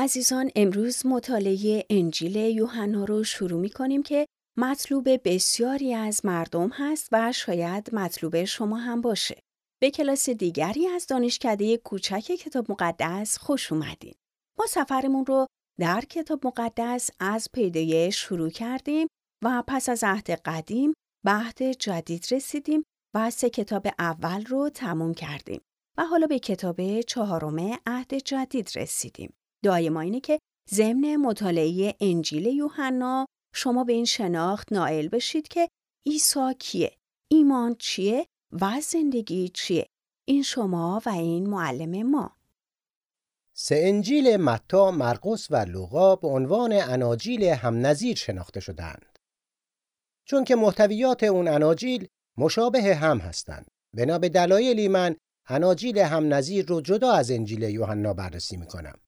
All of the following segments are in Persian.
عزیزان امروز مطالعه انجیل یوحنا رو شروع می کنیم که مطلوب بسیاری از مردم هست و شاید مطلوب شما هم باشه. به کلاس دیگری از دانشکده کوچک کتاب مقدس خوش اومدین. ما سفرمون رو در کتاب مقدس از پیدایش شروع کردیم و پس از عهد قدیم به عهد جدید رسیدیم و سه کتاب اول رو تموم کردیم و حالا به کتاب چهارم عهد جدید رسیدیم. دعای ما اینه که ضمن مطالعه انجیل یوحنا شما به این شناخت نائل بشید که عیسی کیه، ایمان چیه و زندگی چیه. این شما و این معلم ما. سه انجیل متا، مرقس و لوقا به عنوان اناجیل هم نظیر شناخته شدند. چون که محتویات اون اناجیل مشابه هم هستند. بنا به دلایلی من اناجیل هم نظیر رو جدا از انجیل یوحنا بررسی می‌کنم.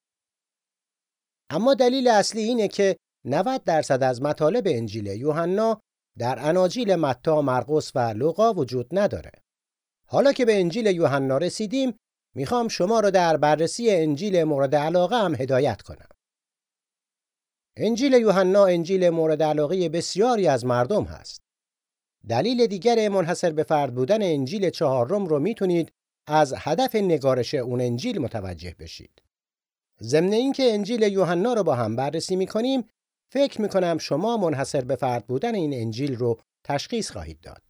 اما دلیل اصلی اینه که 90 درصد از مطالب انجیل یوحنا در اناجیل متا، مرقس و لوقا وجود نداره. حالا که به انجیل یوحنا رسیدیم، می‌خوام شما رو در بررسی انجیل مورد علاقه هم هدایت کنم. انجیل یوحنا انجیل مورد علاقه بسیاری از مردم هست. دلیل دیگر منحصر به فرد بودن انجیل چهارم رو می‌تونید از هدف نگارش اون انجیل متوجه بشید. ضمن اینکه انجیل یوحنا رو با هم بررسی می‌کنیم فکر می‌کنم شما منحصر به فرد بودن این انجیل رو تشخیص خواهید داد.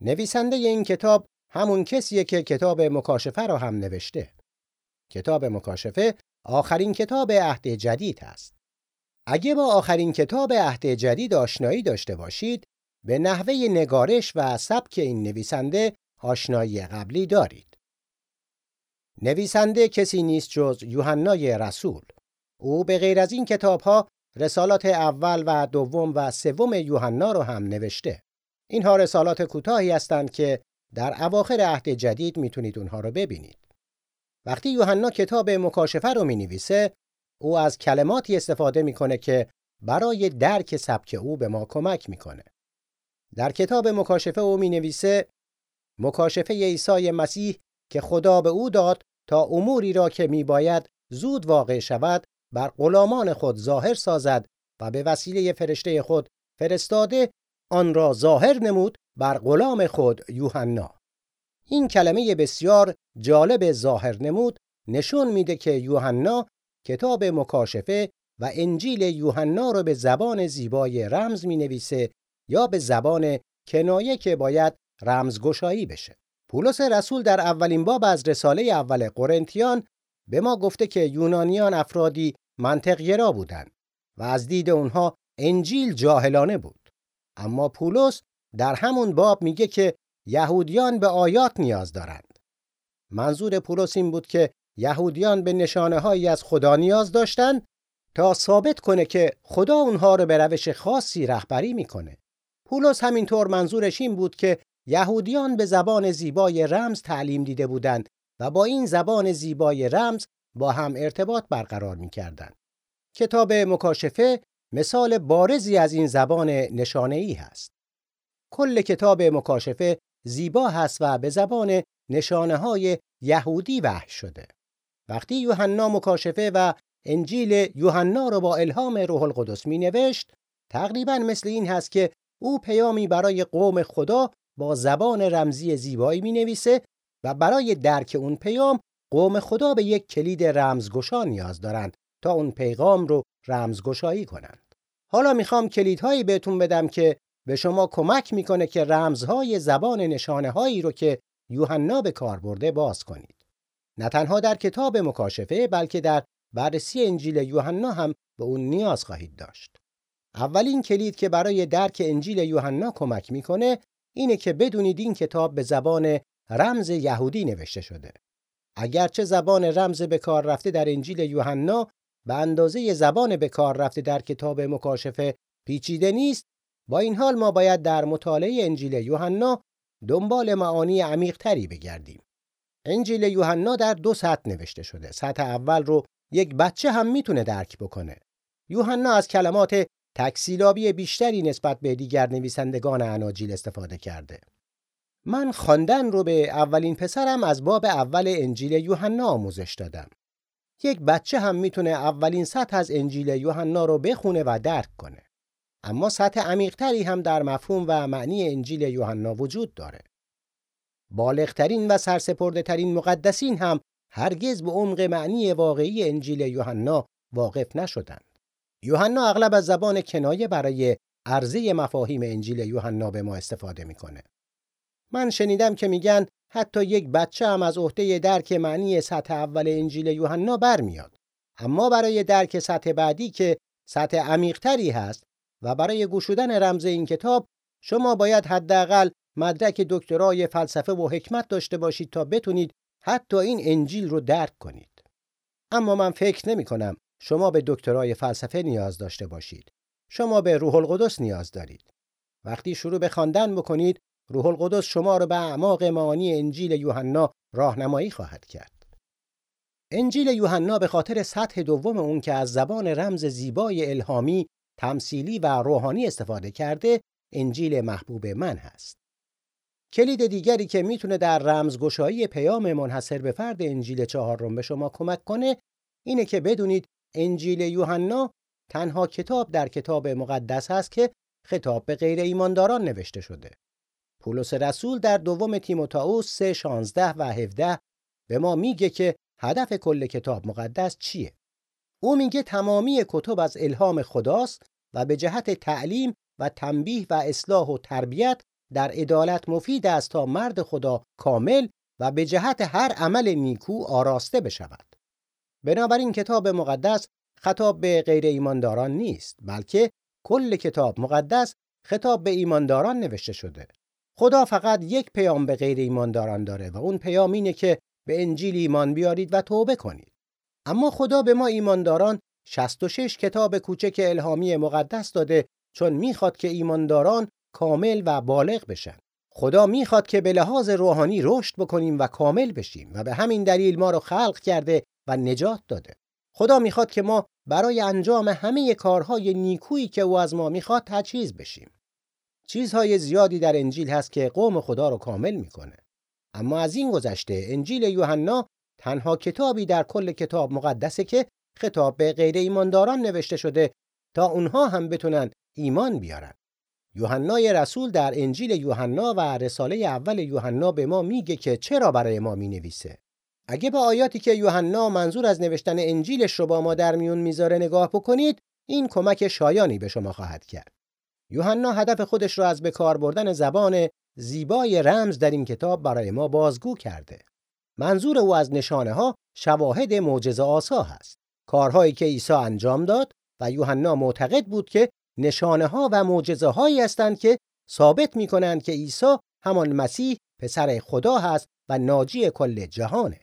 نویسنده این کتاب همون کسیه که کتاب مکاشفه رو هم نوشته. کتاب مکاشفه آخرین کتاب عهد جدید است. اگه با آخرین کتاب عهد جدید آشنایی داشته باشید، به نحوه نگارش و سبک این نویسنده آشنایی قبلی دارید. نویسنده کسی نیست جز یوحنای رسول. او به غیر از این کتابها رسالات اول و دوم و سوم یوحنا رو هم نوشته. اینها رسالات کوتاهی هستند که در اواخر عهد جدید می‌تونید اونها رو ببینید. وقتی یوحنا کتاب مکاشفه رو می نویسه، او از کلماتی استفاده می‌کنه که برای درک سبک او به ما کمک می‌کنه. در کتاب مکاشفه او می نویسه مکاشفه عیسی مسیح که خدا به او داد تا اموری را که میباید زود واقع شود بر غلامان خود ظاهر سازد و به وسیله فرشته خود فرستاده آن را ظاهر نمود بر غلام خود یوحنا. این کلمه بسیار جالب ظاهر نمود نشون میده که یوحنا کتاب مکاشفه و انجیل یوحنا را به زبان زیبای رمز می نویسه یا به زبان کنایه که باید رمزگشایی بشه. پولس رسول در اولین باب از رساله اول قرنتیان به ما گفته که یونانیان افرادی منطقگرا بودند و از دید اونها انجیل جاهلانه بود. اما پولس در همون باب میگه که یهودیان به آیات نیاز دارند. منظور پولس این بود که یهودیان به نشانه هایی از خدا نیاز داشتند تا ثابت کنه که خدا اونها رو به روش خاصی رهبری می‌کنه. پولس همینطور منظورش این بود که یهودیان به زبان زیبای رمز تعلیم دیده بودند و با این زبان زیبای رمز با هم ارتباط برقرار می کردن. کتاب مکاشفه مثال بارزی از این زبان نشانه ای هست. کل کتاب مکاشفه زیبا هست و به زبان نشانه های یهودی وحی شده. وقتی یوحنا مکاشفه و انجیل یوحنا را با الهام روح القدس می نوشت تقریبا مثل این هست که او پیامی برای قوم خدا با زبان رمزی زیبایی می نویسه و برای درک اون پیام قوم خدا به یک کلید رمزگشا نیاز دارند تا اون پیغام رو رمزگشایی کنند. حالا می‌خوام کلیدهایی بهتون بدم که به شما کمک می‌کنه که رمزهای زبان نشانه هایی رو که یوحنا به کار برده باز کنید. نه تنها در کتاب مکاشفه بلکه در بررسی انجیل یوحنا هم به اون نیاز خواهید داشت. اولین کلید که برای درک انجیل یوحنا کمک می‌کنه اینه که بدونید این کتاب به زبان رمز یهودی نوشته شده. اگرچه زبان رمز به کار رفته در انجیل یوحنا به اندازه زبان به کار رفته در کتاب مکاشفه پیچیده نیست، با این حال ما باید در مطالعه انجیل یوحنا دنبال معانی عمیقتری بگردیم. انجیل یوحنا در دو سطح نوشته شده. سطح اول رو یک بچه هم می‌تونه درک بکنه. یوحنا از کلمات تکسیلابی بیشتری نسبت به دیگر نویسندگان اناجیل استفاده کرده. من خواندن رو به اولین پسرم از باب اول انجیل یوحنا آموزش دادم. یک بچه هم می‌تونه اولین سطح از انجیل یوحنا رو بخونه و درک کنه. اما سطح عمیقتری هم در مفهوم و معنی انجیل یوحنا وجود داره. بالغترین و سرسپرده ترین مقدسین هم هرگز به عمق معنی واقعی انجیل یوحنا واقف نشدند. یوحنا اغلب از زبان کنایه برای عرضه مفاهیم انجیل یوحنا به ما استفاده می‌کنه. من شنیدم که میگن حتی یک بچه هم از عهده درک معنی سطح اول انجیل یوحنا برمیاد. اما برای درک سطح بعدی که سطح عمیقتری هست و برای گشودن رمز این کتاب شما باید حداقل مدرک دکترای فلسفه و حکمت داشته باشید تا بتونید حتی این انجیل رو درک کنید. اما من فکر نمی کنم شما به دکترای فلسفه نیاز داشته باشید. شما به روح القدس نیاز دارید. وقتی شروع به خواندن بکنید، روح القدس شما رو به اعماق معانی انجیل یوحنا راهنمایی خواهد کرد. انجیل یوحنا به خاطر سطح دوم اون که از زبان رمز زیبای الهامی، تمثیلی و روحانی استفاده کرده، انجیل محبوب من هست. کلید دیگری که می‌تونه در رمزگشایی پیام منحصر به فرد انجیل چهارم به شما کمک کنه اینه که بدونید انجیل یوحنا تنها کتاب در کتاب مقدس هست که خطاب به غیر ایمانداران نوشته شده. پولس رسول در دوم تیموتائوس 3 16 و 17 به ما میگه که هدف کل کتاب مقدس چیه؟ او میگه تمامی کتب از الهام خداست و به جهت تعلیم و تنبیه و اصلاح و تربیت در عدالت مفید است تا مرد خدا کامل و به جهت هر عمل نیکو آراسته بشود. بنابراین کتاب مقدس خطاب به غیر ایمانداران نیست بلکه کل کتاب مقدس خطاب به ایمانداران نوشته شده. خدا فقط یک پیام به غیر ایمانداران داره و اون پیام اینه که به انجیل ایمان بیارید و توبه کنید. اما خدا به ما ایمانداران 66 کتاب کوچک الهامی مقدس داده چون می‌خواد که ایمانداران کامل و بالغ بشن. خدا می‌خواد که به لحاظ روحانی رشد بکنیم و کامل بشیم و به همین دلیل ما رو خلق کرده و نجات داده. خدا می‌خواد که ما برای انجام همه کارهای نیکویی که او از ما می‌خواد تجهیز بشیم. چیزهای زیادی در انجیل هست که قوم خدا رو کامل می‌کنه. اما از این گذشته انجیل یوحنا تنها کتابی در کل کتاب مقدسه که خطاب به غیر ایمانداران نوشته شده تا اونها هم بتونن ایمان بیارن. یوحنای رسول در انجیل یوحنا و رساله اول یوحنا به ما میگه که چرا برای ما می‌نویسه. اگه به آیاتی که یوحنا منظور از نوشتن انجیلش رو با ما در میون می‌ذاره نگاه بکنید، این کمک شایانی به شما خواهد کرد. یوحنا هدف خودش را از به کار بردن زبان زیبای رمز در این کتاب برای ما بازگو کرده. منظور او از نشانه ها شواهد معجزه آسا هست. کارهایی که عیسی انجام داد و یوحنا معتقد بود که نشانه ها و معجزه هایی هستند که ثابت می کنند که عیسی همان مسیح پسر خدا هست و ناجی کل جهانه.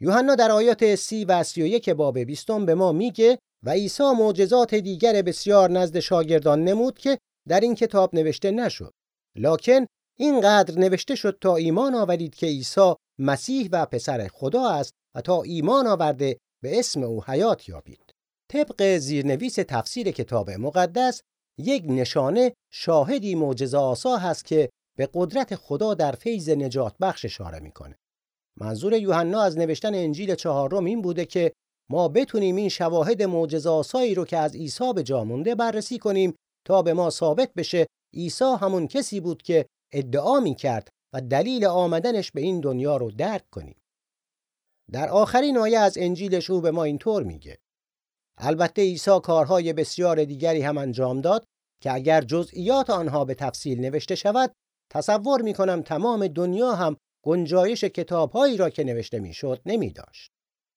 یوحنا در آیات سی و سی و یک باب بیستم به ما میگه و عیسی معجزات دیگر بسیار نزد شاگردان نمود که در این کتاب نوشته نشد. لکن اینقدر نوشته شد تا ایمان آورید که عیسی مسیح و پسر خدا است و تا ایمان آورده به اسم او حیات یابید. طبق زیرنویس تفسیر کتاب مقدس یک نشانه شاهدی معجزه آسا هست که به قدرت خدا در فیض نجات بخش اشاره می‌کنه. منظور یوحنا از نوشتن انجیل چهارم این بوده که ما بتونیم این شواهد معجزه آسایی رو که از عیسی به جا مونده بررسی کنیم تا به ما ثابت بشه عیسی همون کسی بود که ادعا می کرد و دلیل آمدنش به این دنیا رو درک کنیم. در آخرین آیه از انجیلش او به ما اینطور میگه البته عیسی کارهای بسیار دیگری هم انجام داد که اگر جزئیات آنها به تفصیل نوشته شود تصور می کنم تمام دنیا هم گنجایش کتابهایی را که نوشته می‌شد نمی داشت.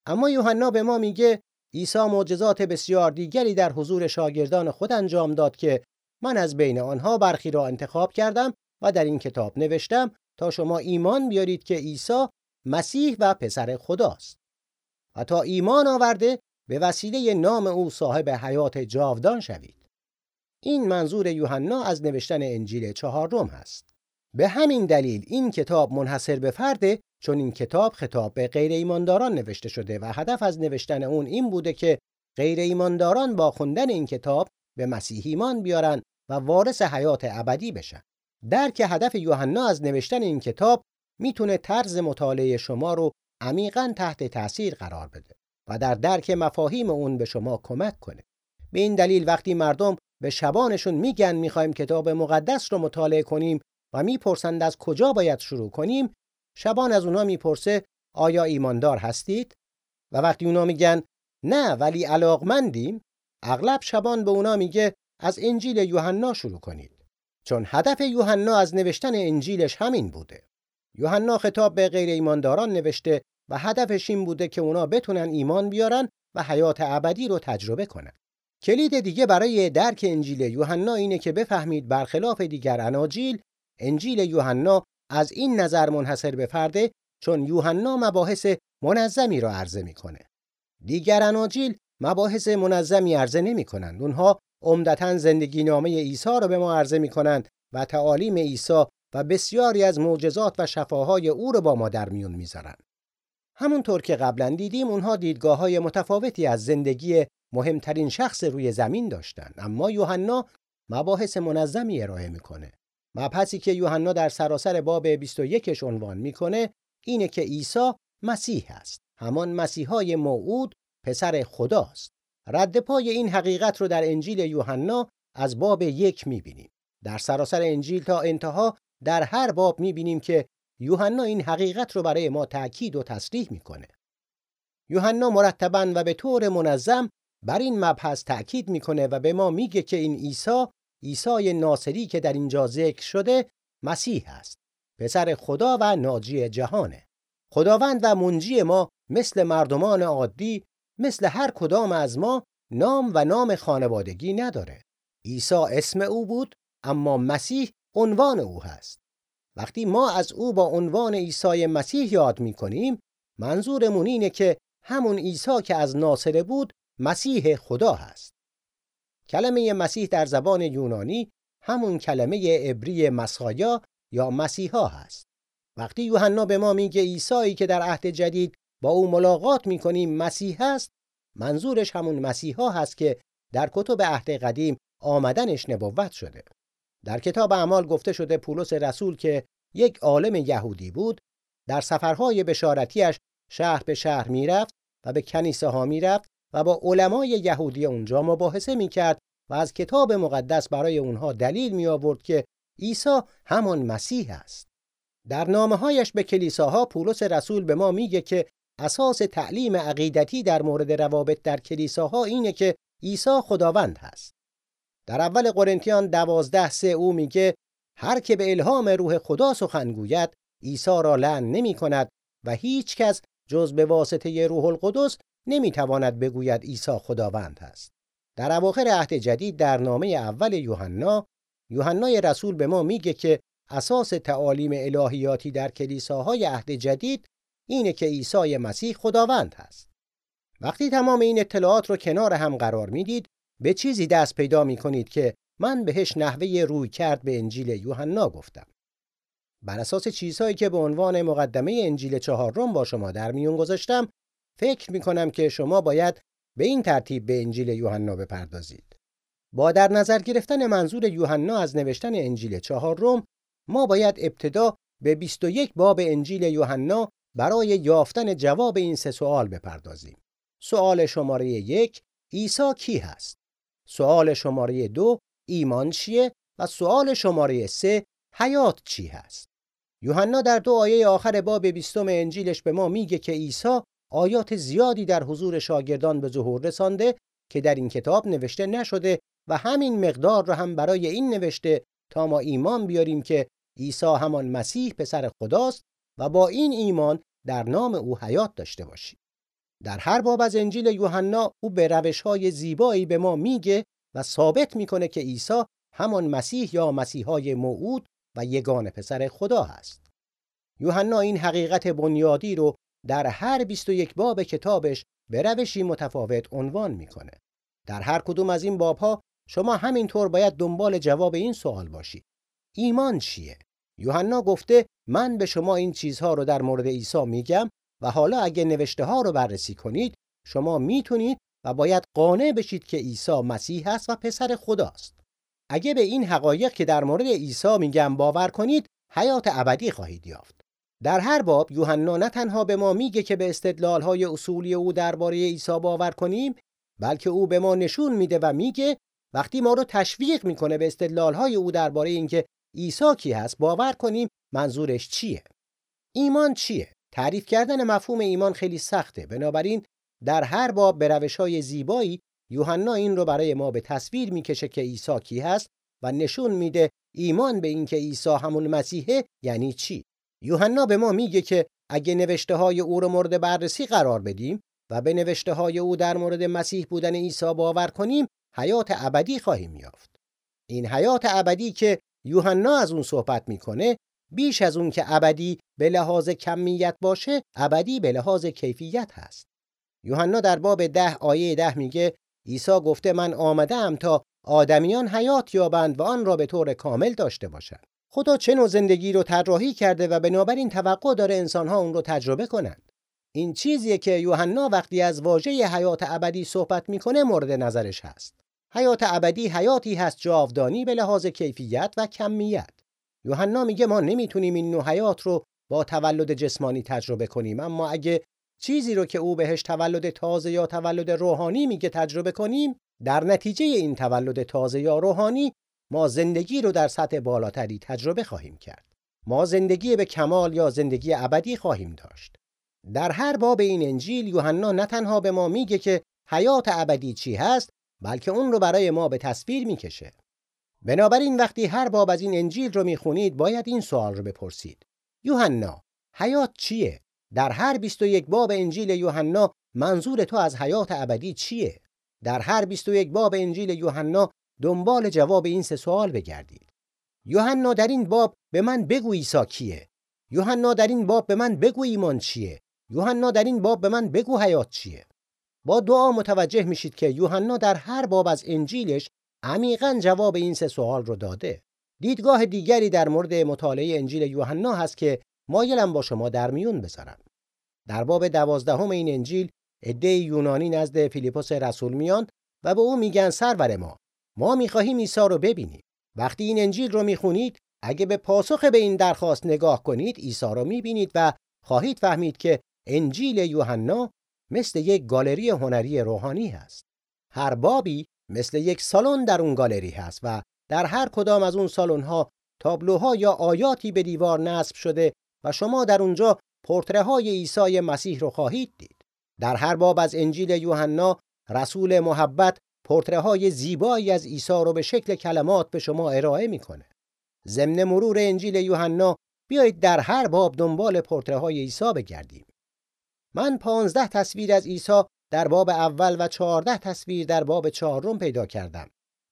اما یوحنا به ما میگه عیسی معجزات بسیار دیگری در حضور شاگردان خود انجام داد که من از بین آنها برخی را انتخاب کردم و در این کتاب نوشتم تا شما ایمان بیارید که عیسی مسیح و پسر خداست و تا ایمان آورده به وسیله نام او صاحب حیات جاودان شوید. این منظور یوحنا از نوشتن انجیل چهارم هست. به همین دلیل این کتاب منحصر به فرده چون این کتاب خطاب به غیر ایمانداران نوشته شده و هدف از نوشتن اون این بوده که غیر ایمانداران با خوندن این کتاب به مسیح ایمان بیارن و وارث حیات ابدی بشن. درک هدف یوحنا از نوشتن این کتاب می‌تونه طرز مطالعه شما رو عمیقا تحت تاثیر قرار بده. و در درک مفاهیم اون به شما کمک کنه به این دلیل وقتی مردم به شبانشون میگن می‌خوایم کتاب مقدس رو مطالعه کنیم و می‌پرسند از کجا باید شروع کنیم شبان از اونا می‌پرسه آیا ایماندار هستید؟ و وقتی اونا میگن نه ولی علاقمندیم اغلب شبان به اونا میگه از انجیل یوحنا شروع کنید. چون هدف یوحنا از نوشتن انجیلش همین بوده. یوحنا خطاب به غیر ایمانداران نوشته و هدفش این بوده که اونا بتونن ایمان بیارن و حیات ابدی رو تجربه کنن. کلید دیگه برای درک انجیل یوحنا اینه که بفهمید برخلاف دیگر اناجیل انجیل یوحنا از این نظر منحصر به فرده چون یوحنا مباحث منظمی را عرضه می‌کنه دیگر اناجیل مباحث منظمی عرضه نمی کنند. اونها عمدتا زندگی نامه عیسی را به ما عرضه می کنند و تعالیم عیسی و بسیاری از معجزات و شفاهای او را با ما در میون می‌ذارند. همونطور که قبلا دیدیم اونها دیدگاه های متفاوتی از زندگی مهمترین شخص روی زمین داشتند اما یوحنا مباحث منظمی ارائه می‌کنه مبحثی که یوحنا در سراسر باب 21 عنوان می‌کنه اینه که عیسی مسیح است. همان مسیحای موعود پسر خداست. رد پای این حقیقت رو در انجیل یوحنا از باب یک می‌بینیم. در سراسر انجیل تا انتها در هر باب می‌بینیم که یوحنا این حقیقت رو برای ما تأکید و تصریح می‌کنه. یوحنا مرتبا و به طور منظم بر این مبحث تأکید می‌کنه و به ما میگه که این عیسی عیسی ناصری که در اینجا ذکر شده مسیح است پسر خدا و ناجی جهانه. خداوند و منجی ما مثل مردمان عادی مثل هر کدام از ما نام و نام خانوادگی نداره. عیسی اسم او بود اما مسیح عنوان او هست. وقتی ما از او با عنوان عیسی مسیح یاد می کنیم منظورمون اینه که همون عیسی که از ناصره بود مسیح خدا هست. کلمه مسیح در زبان یونانی همون کلمه عبری مسایا یا مسیحا هست. وقتی یوحنا به ما میگه عیسی که در عهد جدید با او ملاقات می‌کنیم مسیح هست منظورش همون مسیحا هست که در کتب عهد قدیم آمدنش نبوت شده. در کتاب اعمال گفته شده پولس رسول که یک عالم یهودی بود در سفرهای بشارتیش شهر به شهر می‌رفت و به کنیسه ها می‌رفت و با علمای یهودی اونجا مباحثه می‌کرد و از کتاب مقدس برای اونها دلیل می آورد که عیسی همان مسیح است. در نامه هایش به کلیساها پولس رسول به ما میگه که اساس تعلیم عقیدتی در مورد روابط در کلیساها اینه که عیسی خداوند هست. در اول قرنتیان دوازده سه او میگه هر که به الهام روح خدا سخن گوید عیسی را لعن نمی کند و هیچ کس جز به واسطه روح القدس نمی‌تواند بگوید عیسی خداوند است. در اواخر عهد جدید در نامه اول یوحنا یوحنای رسول به ما میگه که اساس تعالیم الهیاتی در کلیساهای عهد جدید اینه که عیسی مسیح خداوند هست. وقتی تمام این اطلاعات رو کنار هم قرار می‌دید به چیزی دست پیدا می کنید که من بهش نحوه روی کرد به انجیل یوحنا گفتم. بر اساس چیزهایی که به عنوان مقدمه انجیل چهارم با شما در میون گذاشتم فکر می کنم که شما باید به این ترتیب به انجیل یوحنا بپردازید. با در نظر گرفتن منظور یوحنا از نوشتن انجیل چهارم ما باید ابتدا به 21 باب انجیل یوحنا برای یافتن جواب این سه سوال بپردازیم. سوال شماره یک عیسی کی هست؟ سوال شماره دو ایمان چیه؟ و سوال شماره سه حیات چی هست؟ یوحنا در دو آیه آخر باب بیستم انجیلش به ما میگه که عیسی آیات زیادی در حضور شاگردان به ظهور رسانده که در این کتاب نوشته نشده و همین مقدار را هم برای این نوشته تا ما ایمان بیاریم که عیسی همان مسیح پسر خداست و با این ایمان در نام او حیات داشته باشیم. در هر باب از انجیل یوحنا او به روش‌های زیبایی به ما میگه و ثابت می‌کنه که عیسی همان مسیح یا مسیحای موعود و یگان پسر خدا هست. یوحنا این حقیقت بنیادی رو در هر 21 باب کتابش به روشی متفاوت عنوان می‌کنه. در هر کدوم از این بابها شما همینطور باید دنبال جواب این سوال باشید. ایمان چیه؟ یوحنا گفته من به شما این چیزها رو در مورد عیسی میگم و حالا اگه نوشته ها رو بررسی کنید شما می‌تونید و باید قانع بشید که عیسی مسیح است و پسر خداست. اگه به این حقایق که در مورد عیسی میگم باور کنید حیات ابدی خواهید یافت. در هر باب یوحنا نه تنها به ما میگه که به استدلالهای اصولی او درباره عیسی باور کنیم بلکه او به ما نشون میده و میگه وقتی ما رو تشویق می‌کنه به استدلالهای او درباره اینکه عیسی کی هست باور کنیم منظورش چیه؟ ایمان چیه؟ تعریف کردن مفهوم ایمان خیلی سخته. بنابراین در هر باب به روش‌های زیبایی یوحنا این رو برای ما به تصویر می‌کشه که عیسی کی هست و نشون میده ایمان به اینکه عیسی همون مسیحه یعنی چی. یوحنا به ما میگه که اگه نوشته های او رو مورد بررسی قرار بدیم و به نوشته های او در مورد مسیح بودن عیسی باور کنیم حیات ابدی خواهیم یافت. این حیات ابدی که یوحنا از اون صحبت می‌کنه بیش از اون که ابدی به لحاظ کمیت باشه ابدی به لحاظ کیفیت هست. یوحنا در باب ده آیه ده میگه عیسی گفته من آمدم تا آدمیان حیات یابند و آن را به طور کامل داشته باشند. خدا چه نوع زندگی رو طراحی کرده و بنابراین توقع داره انسانها اون رو تجربه کنند. این چیزیه که یوحنا وقتی از واژه حیات ابدی صحبت می‌کنه مورد نظرش هست. حیات ابدی حیاتی هست جاودانی به لحاظ کیفیت و کمیت. یوحنا میگه ما نمی‌تونیم این نوع حیات رو با تولد جسمانی تجربه کنیم اما اگه چیزی رو که او بهش تولد تازه یا تولد روحانی میگه تجربه کنیم در نتیجه این تولد تازه یا روحانی ما زندگی رو در سطح بالاتری تجربه خواهیم کرد. ما زندگی به کمال یا زندگی ابدی خواهیم داشت. در هر باب این انجیل یوحنا نه تنها به ما میگه که حیات ابدی چی هست بلکه اون رو برای ما به تصویر می‌کشه. بنابراین وقتی هر باب از این انجیل رو می‌خونید باید این سوال رو بپرسید. یوحنا حیات چیه؟ در هر 21 باب انجیل یوحنا منظور تو از حیات ابدی چیه؟ در هر 21 باب انجیل یوحنا دنبال جواب این سه سوال بگردید. یوحنا در این باب به من بگو عیسی کیه. یوحنا در این باب به من بگو ایمان چیه. یوحنا در این باب به من بگو حیات چیه. با دعا متوجه میشید که یوحنا در هر باب از انجیلش عمیقا جواب این سه سوال رو داده. دیدگاه دیگری در مورد مطالعه انجیل یوحنا هست که مایلم با شما در میون بذارم. در باب دوازدهم این انجیل عده یونانی نزد فیلیپوس رسول میان و به او میگن سرور ما. ما می‌خواهیم عیسی رو ببینیم. وقتی این انجیل رو می‌خونید اگه به پاسخ به این درخواست نگاه کنید عیسی رو می‌بینید و خواهید فهمید که انجیل یوحنا مثل یک گالری هنری روحانی هست. هر بابی مثل یک سالن در اون گالری هست و در هر کدام از اون سالن تابلوها یا آیاتی به دیوار نصب شده و شما در اونجا پورتره های عیسی مسیح رو خواهید دید. در هر باب از انجیل یوحنا رسول محبت پورتره های زیبایی از عیسی رو به شکل کلمات به شما ارائه می‌کنه. ضمن مرور انجیل یوحنا بیایید در هر باب دنبال پورتره های عیسی بگردیم. من پانزده تصویر از عیسی در باب اول و چهارده تصویر در باب چهارم پیدا کردم.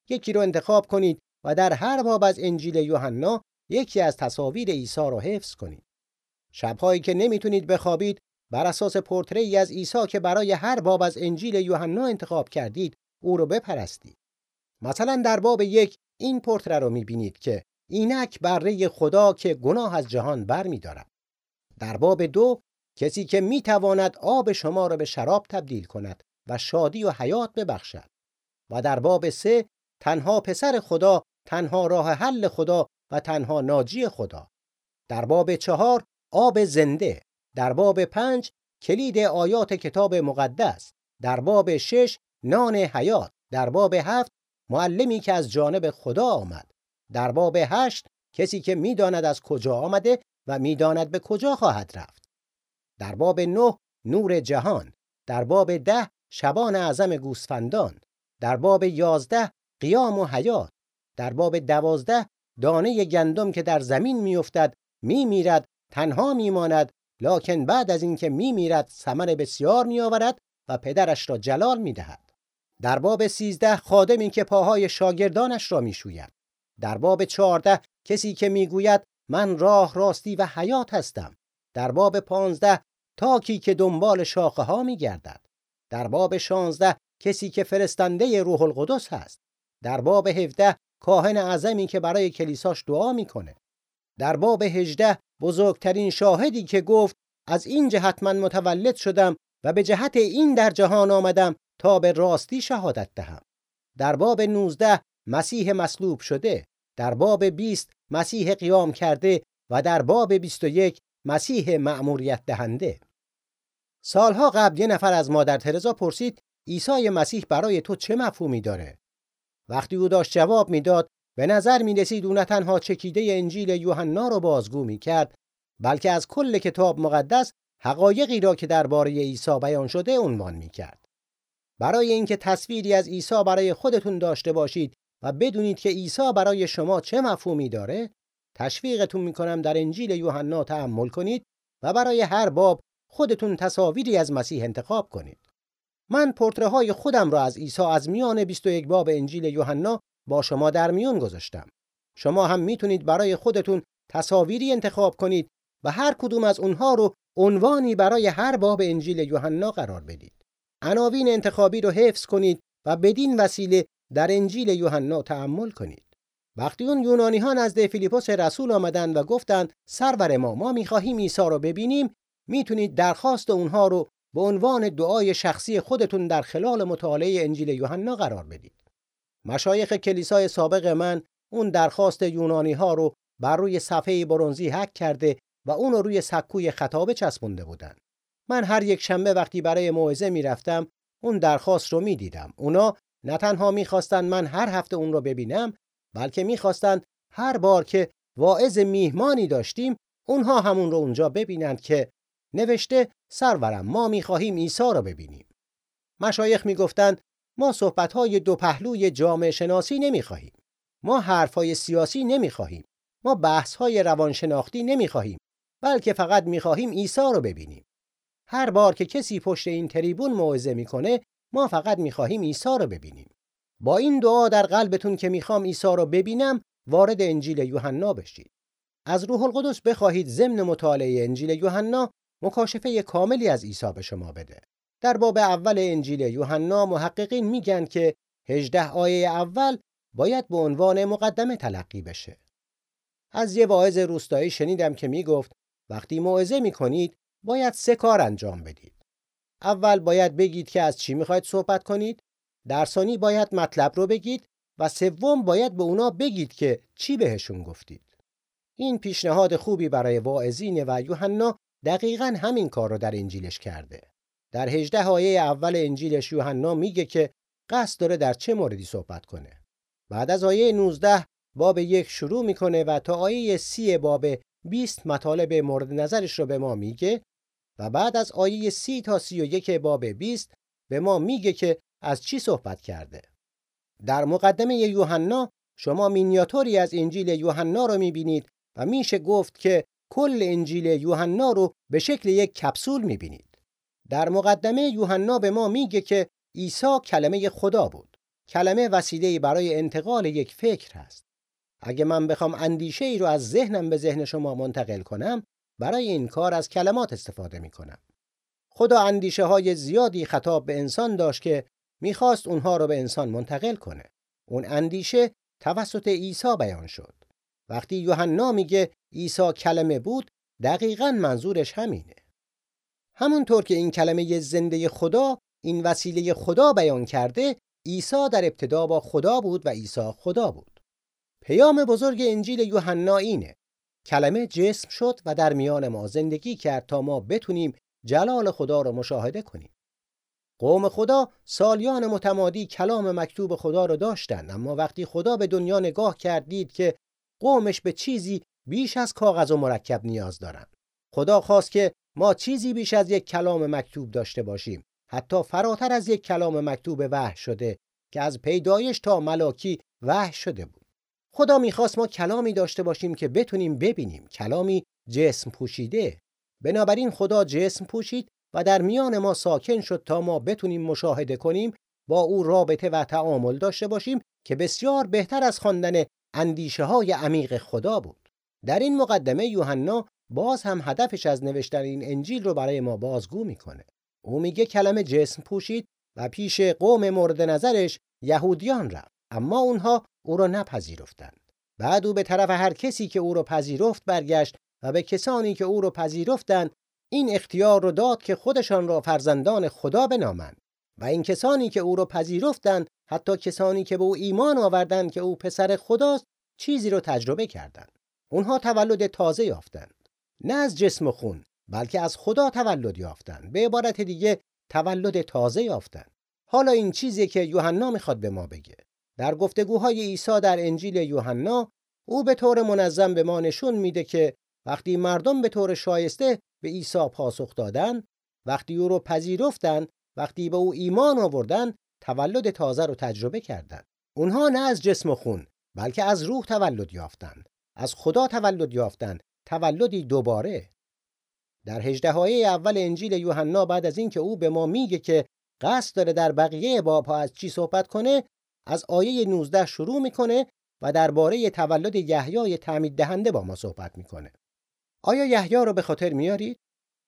یکی رو انتخاب کنید و در هر باب از انجیل یوحنا یکی از تصاویر عیسی رو حفظ کنید. شبهایی که نمی‌تونید بخوابید بر اساس پورتری از عیسی که برای هر باب از انجیل یوحنا انتخاب کردید او رو بپرستید. مثلا در باب یک این پورتره رو می‌بینید که اینک بره خدا که گناه از جهان بر می در باب دو کسی که می‌تواند آب شما را به شراب تبدیل کند و شادی و حیات ببخشد. و در باب سه تنها پسر خدا تنها راه حل خدا و تنها ناجی خدا. در باب چهار آب زنده. در باب پنج کلید آیات کتاب مقدس. در باب شش نان حیات. در باب هفت معلمی که از جانب خدا آمد. در باب هشت کسی که می‌داند از کجا آمده و می‌داند به کجا خواهد رفت. در باب نه نور جهان. در باب ده شبان اعظم گوسفندان. در باب یازده قیام و حیات. در باب دوازده دانه گندم که در زمین میافتد میمیرد تنها میماند. لکن بعد از اینکه میمیرد ثمر بسیار میآورد و پدرش را جلال می‌دهد. در باب سیزده خادمی که پاهای شاگردانش را می‌شوید در باب چهارده کسی که می‌گوید من راه راستی و حیات هستم در باب پانزده تاکی که دنبال شاخه ها می گردد. در باب شانزده کسی که فرستنده روح القدس هست. در باب هفده کاهن اعظمی که برای کلیساش دعا می‌کنه. در باب هجده بزرگترین شاهدی که گفت از این جهت من متولد شدم و به جهت این در جهان آمدم تا به راستی شهادت دهم. در باب 19 مسیح مصلوب شده، در باب 20 مسیح قیام کرده و در باب 21 مسیح مأموریت دهنده سالها قبل یه نفر از مادر ترزا پرسید عیسی مسیح برای تو چه مفهومی داره وقتی او داشت جواب می‌داد به نظر می رسید او نه تنها چکیده انجیل یوحنا رو بازگو می کرد بلکه از کل کتاب مقدس حقایقی را که درباره عیسی بیان شده عنوان می کرد. برای اینکه تصویری از عیسی برای خودتون داشته باشید و بدونید که عیسی برای شما چه مفهومی داره تشویقتون می‌کنم در انجیل یوحنا تأمل کنید و برای هر باب خودتون تصاویری از مسیح انتخاب کنید. من پورتره های خودم را از عیسی از میان 21 باب انجیل یوحنا با شما در میون گذاشتم. شما هم می‌تونید برای خودتون تصاویری انتخاب کنید و هر کدوم از اونها رو عنوانی برای هر باب انجیل یوحنا قرار بدید. عناوین انتخابی رو حفظ کنید و بدین وسیله در انجیل یوحنا تأمل کنید. وقتی اون یونانی ها نزد فیلیپوس رسول آمدند و گفتند سرور ما ما می‌خواهیم عیسی رو ببینیم می‌تونید درخواست اونها رو به عنوان دعای شخصی خودتون در خلال مطالعه انجیل یوحنا قرار بدید. مشایخ کلیسای سابق من اون درخواست یونانی ها رو بر روی صفحه برونزی حک کرده و اون رو روی سکوی خطابه چسبونده بودن. من هر یک شنبه وقتی برای موعظه می‌رفتم اون درخواست رو می‌دیدم. اونا نه تنها می‌خواستند من هر هفته اون رو ببینم بلکه می‌خواستند هر بار که واعظ میهمانی داشتیم اونها همون رو اونجا ببینند که نوشته سرورم ما می‌خواهیم عیسی رو ببینیم. مشایخ می‌گفتند ما صحبتهای دو پهلوی جامعه شناسی نمی‌خواهیم. ما حرفهای سیاسی نمی‌خواهیم. ما بحثهای روانشناختی نمی‌خواهیم. بلکه فقط می‌خواهیم عیسی رو ببینیم. هر بار که کسی پشت این تریبون موعظه می‌کنه ما فقط می‌خواهیم عیسی رو ببینیم. با این دعا در قلبتون که می‌خوام عیسی رو ببینم وارد انجیل یوحنا بشید. از روح القدس بخواهید ضمن مطالعه انجیل یوحنا مکاشفه کاملی از عیسی به شما بده. در باب اول انجیل یوحنا محققین میگن که 18 آیه اول باید به عنوان مقدمه تلقی بشه. از یه واعظ روستایی شنیدم که می‌گفت وقتی موعظه می‌کنید باید سه کار انجام بدید. اول باید بگید که از چی می‌خواید صحبت کنید. در ثانی باید مطلب رو بگید و سوم باید به اونا بگید که چی بهشون گفتید. این پیشنهاد خوبی برای واعظین و یوحنا دقیقا همین کار رو در انجیلش کرده. در هجده آیه اول انجیلش یوحنا میگه که قصد داره در چه موردی صحبت کنه. بعد از آیه 19 باب یک شروع می‌کنه و تا آیه سی باب 20 مطالب مورد نظرش رو به ما میگه و بعد از آیه سی تا سی و یک باب 20 به ما میگه که از چی صحبت کرده. در مقدمه یوحنا شما مینیاتوری از انجیل یوحنا رو می‌بینید و میشه گفت که کل انجیل یوحنا رو به شکل یک کپسول می‌بینید. در مقدمه یوحنا به ما میگه که عیسی کلمه خدا بود. کلمه وسیله برای انتقال یک فکر هست. اگه من بخوام اندیشه ای رو از ذهنم به ذهن شما منتقل کنم برای این کار از کلمات استفاده می‌کنم خدا اندیشه های زیادی خطاب به انسان داشت که می‌خواست اونها رو به انسان منتقل کنه. اون اندیشه توسط عیسی بیان شد. وقتی یوحنا میگه عیسی کلمه بود، دقیقا منظورش همینه. همونطور که این کلمه زنده خدا این وسیله خدا بیان کرده، عیسی در ابتدا با خدا بود و عیسی خدا بود. پیام بزرگ انجیل یوحنا اینه. کلمه جسم شد و در میان ما زندگی کرد تا ما بتونیم جلال خدا رو مشاهده کنیم. قوم خدا سالیان متمادی کلام مکتوب خدا را داشتند اما وقتی خدا به دنیا نگاه کردید که قومش به چیزی بیش از کاغذ و مرکب نیاز دارند خدا خواست که ما چیزی بیش از یک کلام مکتوب داشته باشیم حتی فراتر از یک کلام مکتوب وحی شده که از پیدایش تا ملاکی وحی شده بود خدا می‌خواست ما کلامی داشته باشیم که بتونیم ببینیم. کلامی جسم پوشیده. بنابراین خدا جسم پوشید و در میان ما ساکن شد تا ما بتونیم مشاهده کنیم با او رابطه و تعامل داشته باشیم که بسیار بهتر از خواندن اندیشه های عمیق خدا بود. در این مقدمه یوحنا باز هم هدفش از نوشتن این انجیل رو برای ما بازگو می‌کنه. او میگه کلمه جسم پوشید و پیش قوم مورد نظرش یهودیان رفت. اما اونها او را نپذیرفتند. بعد او به طرف هر کسی که او را پذیرفت برگشت و به کسانی که او را پذیرفتند این اختیار رو داد که خودشان را فرزندان خدا بنامند. و این کسانی که او را پذیرفتند حتی کسانی که به او ایمان آوردند که او پسر خداست چیزی رو تجربه کردند. اونها تولد تازه یافتند. نه از جسم و خون بلکه از خدا تولد یافتن به عبارت دیگه تولد تازه یافتن حالا این چیزی که یوحنا می‌خواد به ما بگه. در گفتگوهای عیسی در انجیل یوحنا او به طور منظم به ما نشون میده که وقتی مردم به طور شایسته به عیسی پاسخ دادن وقتی او رو پذیرفتن وقتی به او ایمان آوردن تولد تازه رو تجربه کردند اونها نه از جسم و خون بلکه از روح تولد یافتند. از خدا تولد یافتند. تولدی دوباره. در هجده های اول انجیل یوحنا بعد از اینکه او به ما میگه که قصد داره در بقیه بابها از چی صحبت کنه از آیه 19 شروع می‌کنه و درباره تولد یحیای تعمید دهنده با ما صحبت می‌کنه. آیا یحیی رو به خاطر میارید؟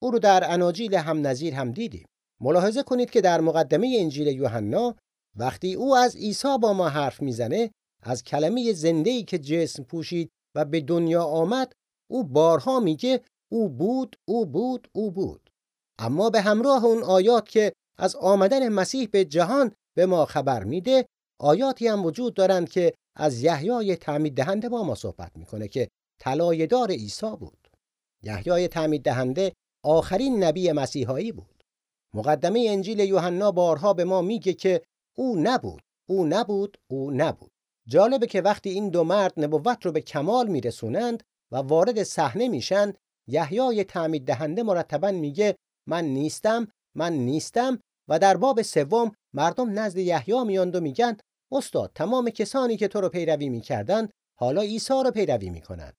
او رو در اناجیل هم نظیر هم دیدیم. ملاحظه کنید که در مقدمه انجیل یوحنا وقتی او از عیسی با ما حرف می‌زنه از کلمه زنده‌ای که جسم پوشید و به دنیا آمد او بارها میگه او بود او بود او بود. اما به همراه اون آیات که از آمدن مسیح به جهان به ما خبر میده آیاتی هم وجود دارند که از یحیای تعمید دهنده با ما صحبت می‌کنه که طلایه‌دار عیسی بود. یحیای تعمید دهنده آخرین نبی مسیحایی بود. مقدمه انجیل یوحنا بارها به ما میگه که او نبود او نبود او نبود. جالبه که وقتی این دو مرد نبوت رو به کمال میرسونند و وارد صحنه میشن یحیای تعمید دهنده مرتبا میگه من نیستم من نیستم و در باب سوم مردم نزد یحیی میاند و میگن استاد تمام کسانی که تو رو پیروی می‌کردند حالا عیسی رو پیروی می‌کنند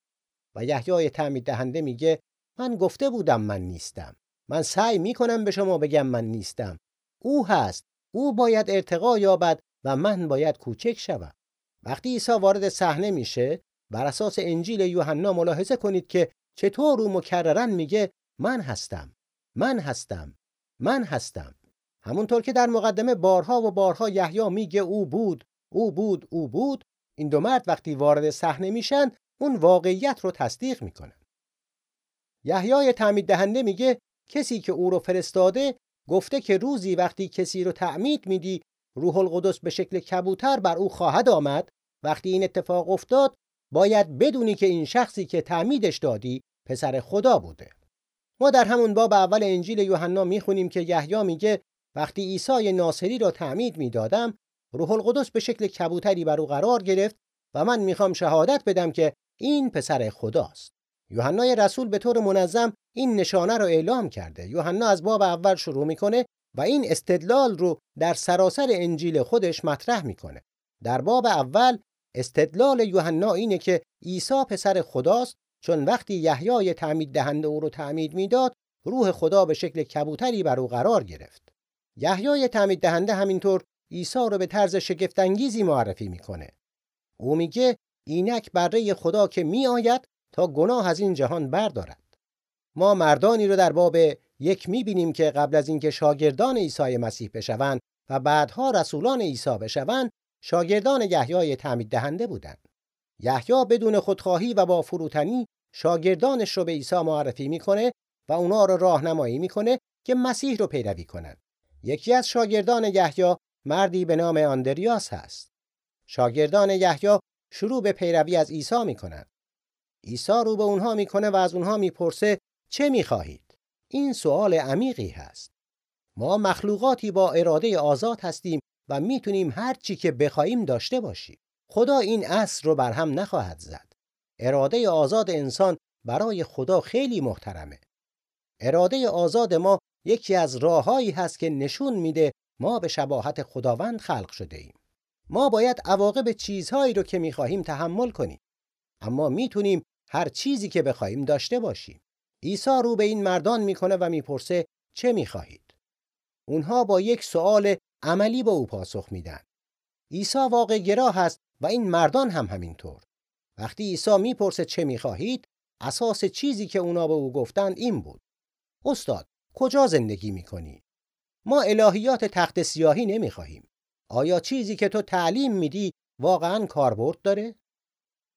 و یحیای تعمید دهنده میگه من گفته بودم من نیستم. من سعی می‌کنم به شما بگم من نیستم. او هست. او باید ارتقا یابد و من باید کوچک شوم. وقتی عیسی وارد صحنه میشه بر اساس انجیل یوحنا ملاحظه کنید که چطور او مکررن میگه من هستم. من هستم. من هستم. همونطور که در مقدمه بارها و بارها یحیی میگه او بود او بود او بود این دو مرد وقتی وارد صحنه میشن اون واقعیت رو تصدیق می‌کنن. یحیای تعمید دهنده میگه کسی که او رو فرستاده گفته که روزی وقتی کسی رو تعمید میدی روح القدس به شکل کبوتر بر او خواهد آمد. وقتی این اتفاق افتاد باید بدونی که این شخصی که تعمیدش دادی پسر خدا بوده. ما در همون باب اول انجیل یوحنا می‌خونیم که یحیی میگه وقتی عیسی ناصری را تعمید می‌دادم روح القدس به شکل کبوتری بر او قرار گرفت و من می‌خوام شهادت بدم که این پسر خداست. یوحنای رسول به طور منظم این نشانه رو اعلام کرده. یوحنا از باب اول شروع می‌کنه و این استدلال رو در سراسر انجیل خودش مطرح می‌کنه. در باب اول استدلال یوحنا اینه که عیسی پسر خداست چون وقتی یحیای تعمید دهنده او رو تعمید می‌داد روح خدا به شکل کبوتری بر او قرار گرفت. یحیای تعمید دهنده همینطور عیسی رو به طرز شگفت انگیزی معرفی می‌کنه. او میگه اینک بره خدا که میآید تا گناه از این جهان بردارد. ما مردانی رو در باب یک می‌بینیم که قبل از اینکه شاگردان عیسی مسیح بشوند و بعدها رسولان عیسی بشوند شاگردان یحیای تعمید دهنده بودند یحیی بدون خودخواهی و با فروتنی شاگردانش رو به عیسی معرفی می‌کنه و اونا رو راهنمایی می‌کنه که مسیح رو پیروی کنند یکی از شاگردان یحیی مردی به نام آندریاس هست. شاگردان یحیی شروع به پیروی از عیسی می‌کنند. عیسی رو به اونها می‌کنه و از اونها می‌پرسه چه می‌خواهید؟ این سوال عمیقی هست. ما مخلوقاتی با اراده آزاد هستیم و می‌تونیم هر چی که بخوایم داشته باشیم. خدا این اصل رو بر هم نخواهد زد. اراده آزاد انسان برای خدا خیلی محترمه. اراده آزاد ما یکی از راههایی هست که نشون میده ما به شباهت خداوند خلق شده ایم. ما باید عواقب چیزهایی رو که می‌خواهیم تحمل کنیم. اما می‌تونیم هر چیزی که بخواهیم داشته باشیم. عیسی رو به این مردان می‌کنه و می‌پرسه چه می‌خواهید؟ اونها با یک سوال عملی به او پاسخ میدن. عیسی واقع گرا هست و این مردان هم همینطور. وقتی عیسی می‌پرسه چه می‌خواهید اساس چیزی که اونا به او گفتند این بود. استاد کجا زندگی می‌کنی؟ ما الهیات تخت سیاهی نمی‌خواهیم. آیا چیزی که تو تعلیم میدی واقعا کاربرد داره؟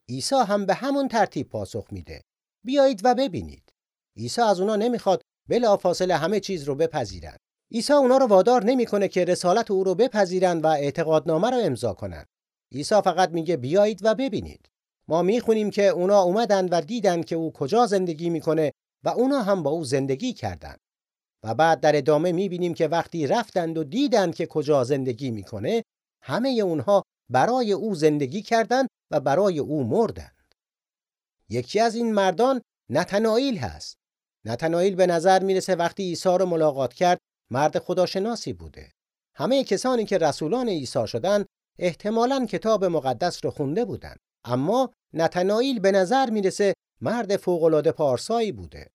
عیسی هم به همون ترتیب پاسخ میده. بیایید و ببینید. عیسی از اونا نمی‌خواد بلافاصله همه چیز رو بپذیرند عیسی اونا رو وادار نمی‌کنه که رسالت او رو بپذیرند و اعتقادنامه رو امضا کنند. عیسی فقط میگه بیایید و ببینید. ما می‌خونیم که اونا اومدن و دیدن که او کجا زندگی می‌کنه و اونا هم با او زندگی کردند و بعد در ادامه می‌بینیم که وقتی رفتند و دیدند که کجا زندگی می‌کنه همه اونها برای او زندگی کردند و برای او مردند. یکی از این مردان نتنائیل هست. نتنائیل به نظر می‌رسه وقتی عیسی رو ملاقات کرد مرد خداشناسی بوده. همه کسانی که رسولان عیسی شدند احتمالاً کتاب مقدس رو خونده بودند اما نتنائیل به نظر می‌رسه مرد فوقالعاده پارسایی بوده.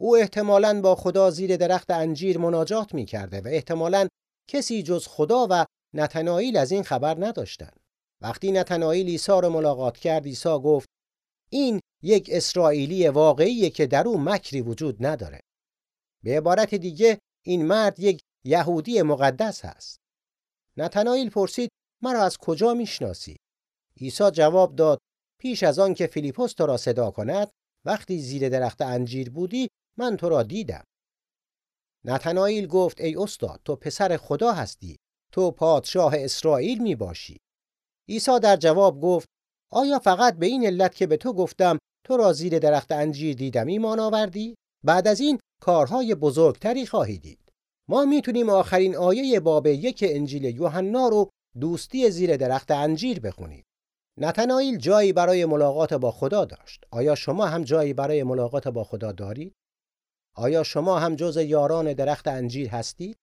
او احتمالاً با خدا زیر درخت انجیر مناجات می‌کرده و احتمالاً کسی جز خدا و نتنائیل از این خبر نداشتند وقتی نتنائیل عیسی را ملاقات کرد عیسی گفت این یک اسرائیلی واقعیه که در او مکری وجود نداره. به عبارت دیگه این مرد یک یهودی مقدس است نتنائیل پرسید مرا از کجا می‌شناسی؟ عیسی جواب داد پیش از آن که فیلیپوس تو را صدا کند وقتی زیر درخت انجیر بودی من تو را دیدم. نتنائیل گفت ای استاد تو پسر خدا هستی. تو پادشاه اسرائیل می باشی. عیسی در جواب گفت آیا فقط به این علت که به تو گفتم تو را زیر درخت انجیر دیدم ایمان آوردی؟ بعد از این کارهای بزرگتری خواهی دید. ما می‌تونیم آخرین آیه باب یک انجیل یوحنا رو دوستی زیر درخت انجیر بخونیم. نتنائیل جایی برای ملاقات با خدا داشت. آیا شما هم جایی برای ملاقات با خدا دارید؟ آیا شما هم جز یاران درخت انجیر هستید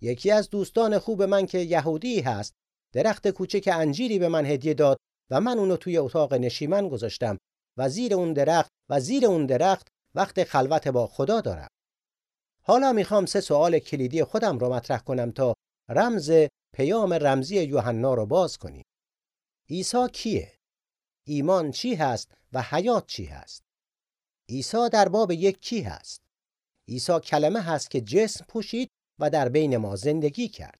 یکی از دوستان خوب من که یهودی هست درخت کوچک انجیری به من هدیه داد و من اونو توی اتاق نشیمن گذاشتم و زیر اون درخت و زیر اون درخت وقت خلوت با خدا دارم. حالا می‌خوام سه سوال کلیدی خودم رو مطرح کنم تا رمز پیام رمزی یوحنا رو باز کنیم. عیسی کیه؟ ایمان چی هست و حیات چی هست؟ عیسی در باب یک کی هست؟ عیسی کلمه هست که جسم پوشید و در بین ما زندگی کرد.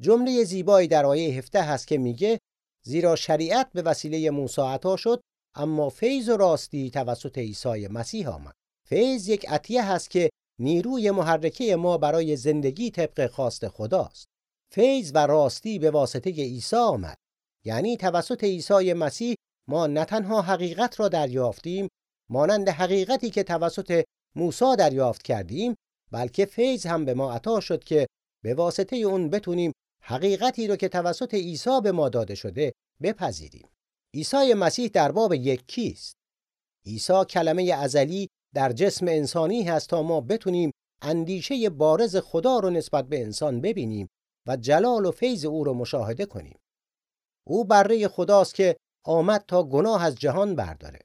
جمله زیبایی در آیه 17 هست که میگه زیرا شریعت به وسیله موسی عطا شد اما فیض و راستی توسط عیسی مسیح آمد. فیض یک عطیه هست که نیروی محرکه ما برای زندگی طبق خواست خداست. فیض و راستی به واسطه عیسی آمد. یعنی توسط عیسی مسیح ما نه تنها حقیقت را دریافتیم مانند حقیقتی که توسط موسی دریافت کردیم بلکه فیض هم به ما عطا شد که به واسطه اون بتونیم حقیقتی رو که توسط عیسی به ما داده شده بپذیریم. عیسی مسیح در باب یک کیست؟ عیسی کلمه ازلی در جسم انسانی هست تا ما بتونیم اندیشه بارز خدا رو نسبت به انسان ببینیم و جلال و فیض او رو مشاهده کنیم. او بره خداست که آمد تا گناه از جهان برداره.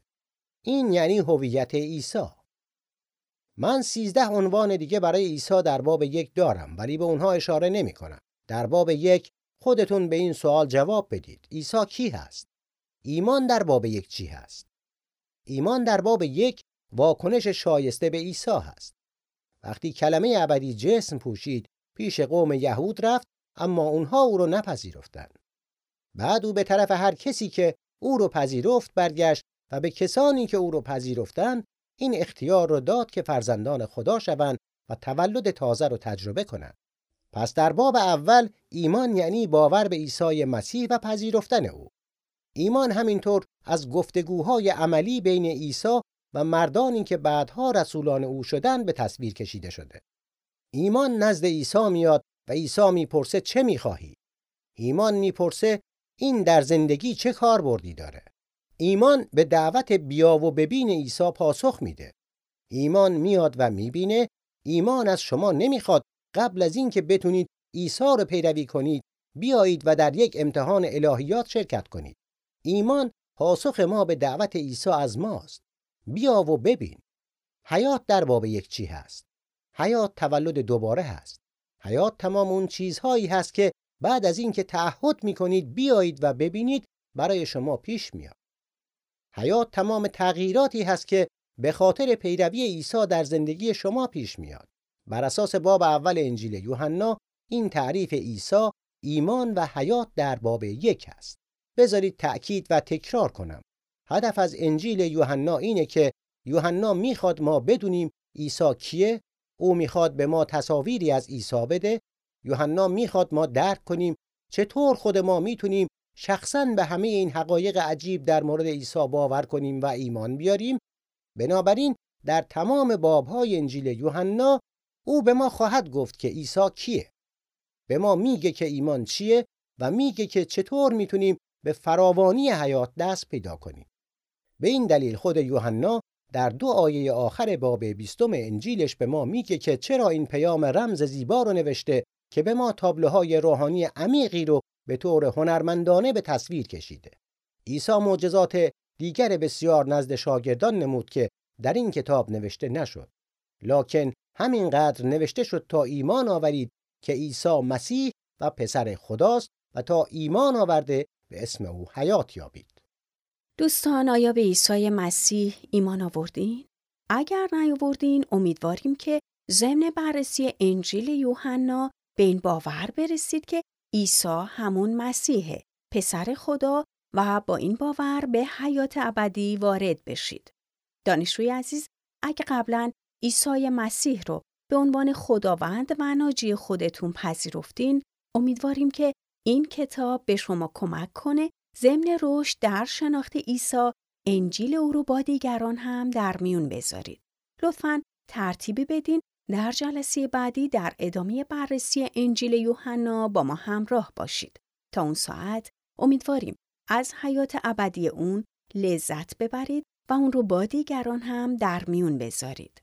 این یعنی هویت عیسی. من سیزده عنوان دیگه برای عیسی در باب یک دارم ولی به اونها اشاره نمی کنم. در باب یک خودتون به این سوال جواب بدید. عیسی کی هست؟ ایمان در باب یک چی هست؟ ایمان در باب یک واکنش شایسته به عیسی هست. وقتی کلمه ابدی جسم پوشید پیش قوم یهود رفت اما اونها او رو نپذیرفتند. بعد او به طرف هر کسی که او رو پذیرفت برگشت و به کسانی که او رو پذیرفتند این اختیار رو داد که فرزندان خدا شوند و تولد تازه رو تجربه کنند. پس در باب اول ایمان یعنی باور به عیسی مسیح و پذیرفتن او. ایمان همینطور از گفتگوهای عملی بین عیسی و مردانی که بعدها رسولان او شدن به تصویر کشیده شده. ایمان نزد عیسی میاد و عیسی می‌پرسه چه می‌خواهی؟ ایمان می‌پرسه این در زندگی چه کاربردی داره؟ ایمان به دعوت بیا و ببین عیسی پاسخ میده. ایمان میاد و می‌بینه ایمان از شما نمی‌خواد قبل از اینکه بتونید عیسی رو پیروی کنید بیایید و در یک امتحان الهیات شرکت کنید. ایمان پاسخ ما به دعوت عیسی از ماست. بیا و ببین. حیات در باب یک چی هست؟ حیات تولد دوباره هست. حیات تمام اون چیزهایی هست که بعد از اینکه تعهد می‌کنید بیایید و ببینید برای شما پیش میاد. حیات تمام تغییراتی هست که به خاطر پیروی عیسی در زندگی شما پیش میاد. بر اساس باب اول انجیل یوحنا این تعریف عیسی ایمان و حیات در باب یک است. بذارید تأکید و تکرار کنم. هدف از انجیل یوحنا اینه که یوحنا می‌خواد ما بدونیم عیسی کیه او می‌خواد به ما تصاویری از عیسی بده یوحنا می‌خواد ما درک کنیم چطور خود ما می‌تونیم شخصا به همه این حقایق عجیب در مورد عیسی باور کنیم و ایمان بیاریم. بنابراین در تمام بابهای انجیل یوحنا او به ما خواهد گفت که عیسی کیه. به ما میگه که ایمان چیه و میگه که چطور می‌تونیم به فراوانی حیات دست پیدا کنیم. به این دلیل خود یوحنا در دو آیه آخر باب بیستم انجیلش به ما میگه که چرا این پیام رمز زیبا رو نوشته که به ما تابلوهای روحانی عمیقی رو به طور هنرمندانه به تصویر کشیده. عیسی معجزات دیگر بسیار نزد شاگردان نمود که در این کتاب نوشته نشد. لکن همینقدر نوشته شد تا ایمان آورید که عیسی مسیح و پسر خداست و تا ایمان آورده به اسم او حیات یابید. دوستان آیا به عیسی مسیح ایمان آوردین؟ اگر نیاوردین امیدواریم که ضمن بررسی انجیل یوحنا به این باور برسید که عیسی همون مسیحه پسر خدا و با این باور به حیات ابدی وارد بشید. دانشجوی عزیز اگه قبلا عیسی مسیح رو به عنوان خداوند و ناجی خودتون پذیرفتین امیدواریم که این کتاب به شما کمک کنه ضمن رشد در شناخت عیسی انجیل او رو با دیگران هم در میون بذارید. لطفاً ترتیبی بدین در جلسه بعدی در ادامه بررسی انجیل یوحنا با ما همراه باشید. تا اون ساعت امیدواریم از حیات ابدی اون لذت ببرید و اون رو با دیگران هم در میون بذارید.